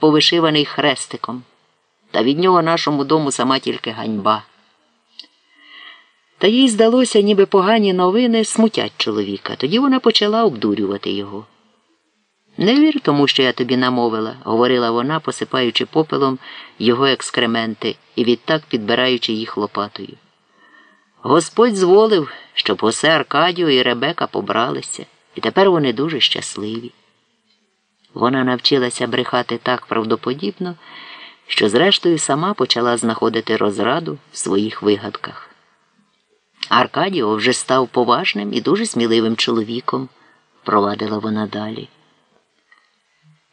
повишиваний хрестиком, та від нього нашому дому сама тільки ганьба. Та їй здалося, ніби погані новини смутять чоловіка. Тоді вона почала обдурювати його. Не вір тому, що я тобі намовила, говорила вона, посипаючи попелом його екскременти і відтак підбираючи їх лопатою. Господь зволив, щоб Госе Аркадіо і Ребека побралися, і тепер вони дуже щасливі. Вона навчилася брехати так правдоподібно, що зрештою сама почала знаходити розраду в своїх вигадках. Аркадіо вже став поважним і дуже сміливим чоловіком, провадила вона далі.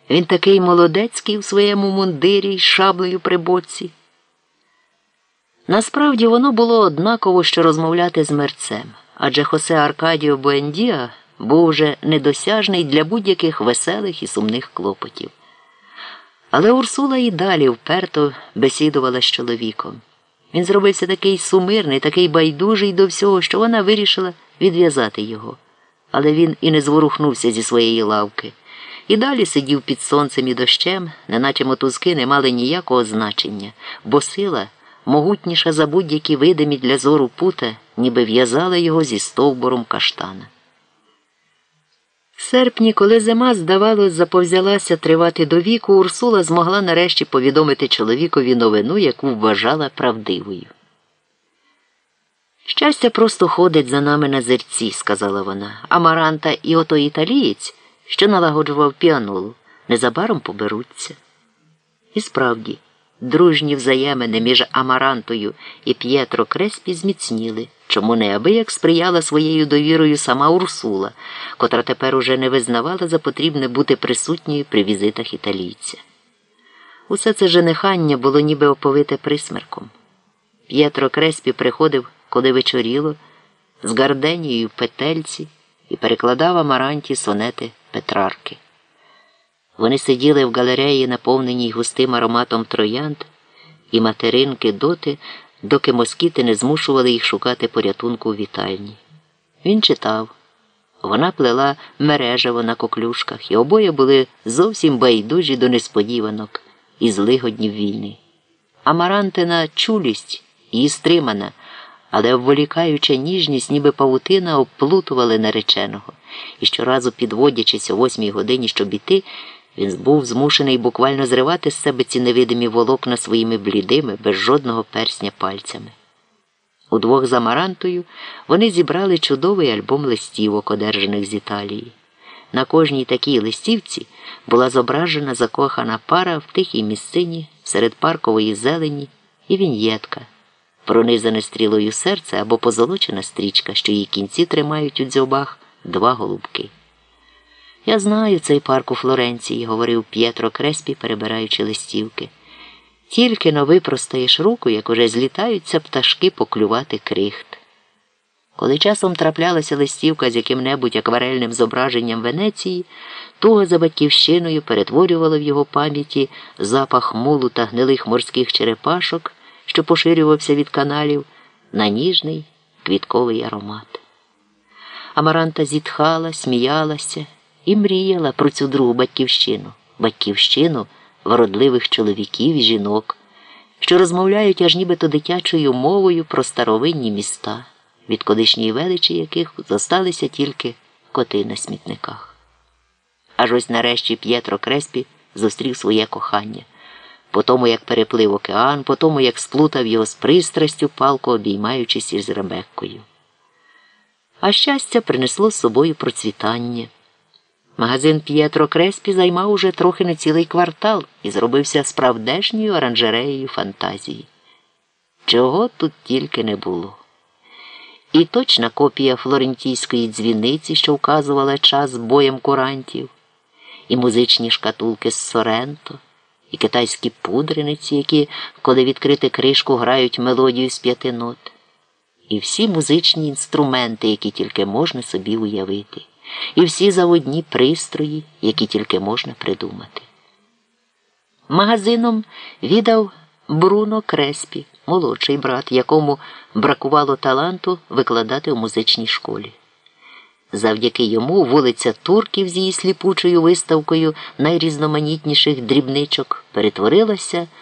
Він такий молодецький в своєму мундирі й шаблею при боці. Насправді воно було однаково, що розмовляти з мерцем, адже Хосе Аркадіо Буендіа був вже недосяжний для будь-яких веселих і сумних клопотів. Але Урсула і далі вперто бесідувала з чоловіком. Він зробився такий сумирний, такий байдужий до всього, що вона вирішила відв'язати його. Але він і не зворухнувся зі своєї лавки. І далі сидів під сонцем і дощем, неначе мотузки не мали ніякого значення, бо сила, могутніша за будь-які видимі для зору пута, ніби в'язала його зі стовбуром каштана. Серпні, коли зима, здавалось, заповзялася тривати до віку, Урсула змогла нарешті повідомити чоловікові новину, яку вважала правдивою. Щастя просто ходить за нами на зерці, сказала вона. Амаранта і ото італієць, що налагоджував піанолу, незабаром поберуться. І справді, дружні взаємини між Амарантою і П'єтро Креспі зміцніли, чому неабияк сприяла своєю довірою сама Урсула, котра тепер уже не визнавала за потрібне бути присутньою при візитах італійця. Усе це женихання було ніби оповите присмерком. П'єтро Креспі приходив, коли вечоріло, з гарденією в петельці і перекладав амаранті сонети Петрарки. Вони сиділи в галереї, наповненій густим ароматом троянд і материнки доти, доки москіти не змушували їх шукати порятунку у вітальні. Він читав. Вона плела мережево на коклюшках, і обоє були зовсім байдужі до несподіванок і злигоднів війни. Амарантина чулість її стримана, але обволікаюча ніжність, ніби павутина, обплутували нареченого, і щоразу, підводячись о восьмій годині, щоб іти, він був змушений буквально зривати з себе ці невидимі волокна своїми блідими, без жодного персня пальцями. Удвох з Амарантою вони зібрали чудовий альбом листівок, одержаних з Італії. На кожній такій листівці була зображена закохана пара в тихій місцині серед паркової зелені і віньєтка, пронизане стрілою серце або позолочена стрічка, що її кінці тримають у дзьобах два голубки. Я знаю цей парк у Флоренції, говорив П'єтро Креспі, перебираючи листівки. Тільки но випростаєш руку, як уже злітаються пташки поклювати крихт. Коли часом траплялася листівка з яким-небудь акварельним зображенням Венеції, туго за батьківщиною перетворювала в його пам'яті запах мулу та гнилих морських черепашок, що поширювався від каналів, на ніжний квітковий аромат. Амаранта зітхала, сміялася і мріяла про цю другу батьківщину, батьківщину вродливих чоловіків і жінок, що розмовляють аж нібито дитячою мовою про старовинні міста, від колишньої величі яких зосталися тільки коти на смітниках. Аж ось нарешті П'єтро Креспі зустрів своє кохання, по тому, як переплив океан, по тому, як сплутав його з пристрастю, палко обіймаючись із Ребеккою. А щастя принесло з собою процвітання. Магазин П'єтро Креспі займав уже трохи не цілий квартал і зробився справдешньою оранжереєю фантазії. Чого тут тільки не було. І точна копія флорентійської дзвіниці, що вказувала час боєм курантів, і музичні шкатулки з Соренто, і китайські пудриниці, які, коли відкрити кришку, грають мелодію з п'яти нот, і всі музичні інструменти, які тільки можна собі уявити і всі заводні пристрої, які тільки можна придумати. Магазином віддав Бруно Креспі, молодший брат, якому бракувало таланту викладати у музичній школі. Завдяки йому вулиця Турків з її сліпучою виставкою найрізноманітніших дрібничок перетворилася